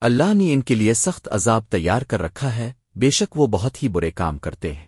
اللہ نے ان کے لیے سخت عذاب تیار کر رکھا ہے، بے شک وہ بہت ہی برے کام کرتے ہیں۔